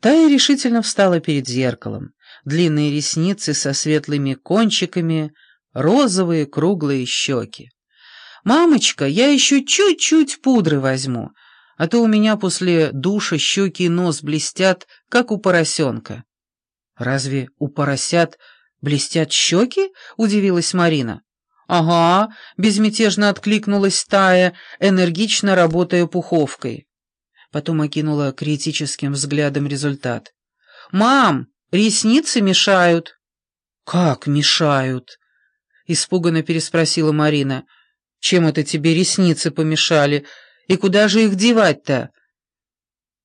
Тая решительно встала перед зеркалом. Длинные ресницы со светлыми кончиками, розовые круглые щеки. «Мамочка, я еще чуть-чуть пудры возьму, а то у меня после душа щеки и нос блестят, как у поросенка». «Разве у поросят блестят щеки?» — удивилась Марина. «Ага», — безмятежно откликнулась Тая, энергично работая пуховкой. Потом окинула критическим взглядом результат. «Мам, ресницы мешают». «Как мешают?» — испуганно переспросила Марина. «Чем это тебе ресницы помешали? И куда же их девать-то?»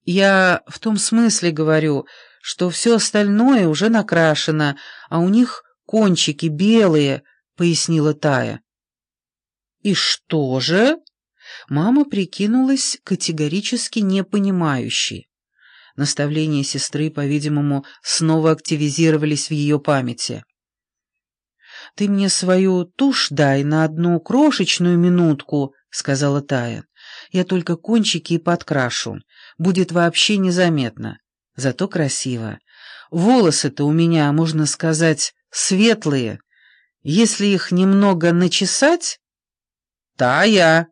«Я в том смысле говорю, что все остальное уже накрашено, а у них кончики белые», — пояснила Тая. «И что же?» Мама прикинулась категорически непонимающей. Наставления сестры, по-видимому, снова активизировались в ее памяти. «Ты мне свою тушь дай на одну крошечную минутку», — сказала Тая. «Я только кончики и подкрашу. Будет вообще незаметно. Зато красиво. Волосы-то у меня, можно сказать, светлые. Если их немного начесать...» «Тая!»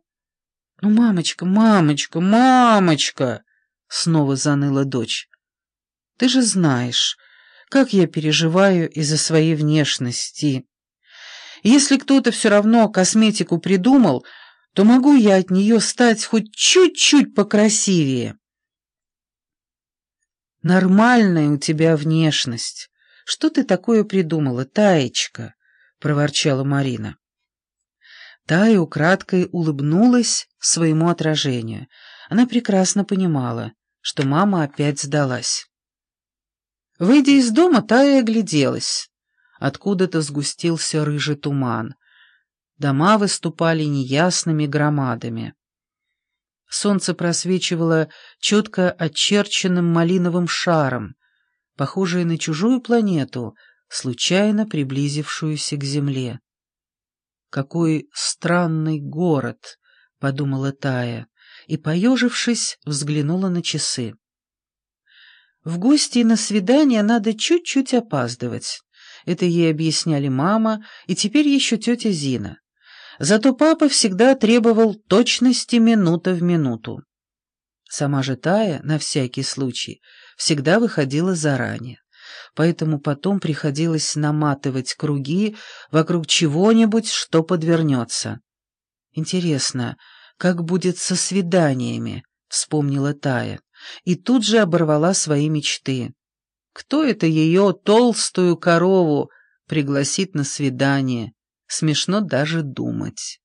«Ну, мамочка, мамочка, мамочка!» — снова заныла дочь. «Ты же знаешь, как я переживаю из-за своей внешности. Если кто-то все равно косметику придумал, то могу я от нее стать хоть чуть-чуть покрасивее». «Нормальная у тебя внешность. Что ты такое придумала, Таечка?» — проворчала Марина. Тая украдкой улыбнулась своему отражению. Она прекрасно понимала, что мама опять сдалась. Выйдя из дома, Тая огляделась. Откуда-то сгустился рыжий туман. Дома выступали неясными громадами. Солнце просвечивало четко очерченным малиновым шаром, похожее на чужую планету, случайно приблизившуюся к Земле. «Какой странный город!» — подумала Тая, и, поежившись, взглянула на часы. В гости и на свидание надо чуть-чуть опаздывать. Это ей объясняли мама и теперь еще тетя Зина. Зато папа всегда требовал точности минута в минуту. Сама же Тая, на всякий случай, всегда выходила заранее поэтому потом приходилось наматывать круги вокруг чего-нибудь, что подвернется. «Интересно, как будет со свиданиями?» — вспомнила Тая, и тут же оборвала свои мечты. «Кто это ее толстую корову пригласит на свидание? Смешно даже думать».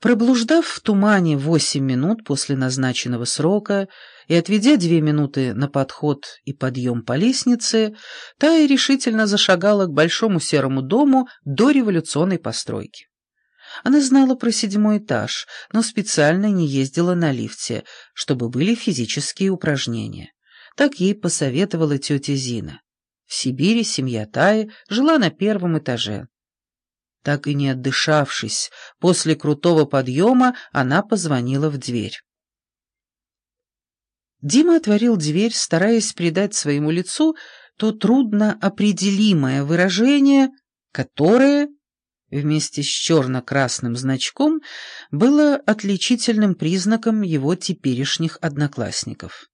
Проблуждав в тумане восемь минут после назначенного срока и отведя две минуты на подход и подъем по лестнице, Тая решительно зашагала к большому серому дому до революционной постройки. Она знала про седьмой этаж, но специально не ездила на лифте, чтобы были физические упражнения. Так ей посоветовала тетя Зина. В Сибири семья Таи жила на первом этаже. Так и не отдышавшись, после крутого подъема она позвонила в дверь. Дима отворил дверь, стараясь придать своему лицу то трудно определимое выражение, которое, вместе с черно-красным значком, было отличительным признаком его теперешних одноклассников.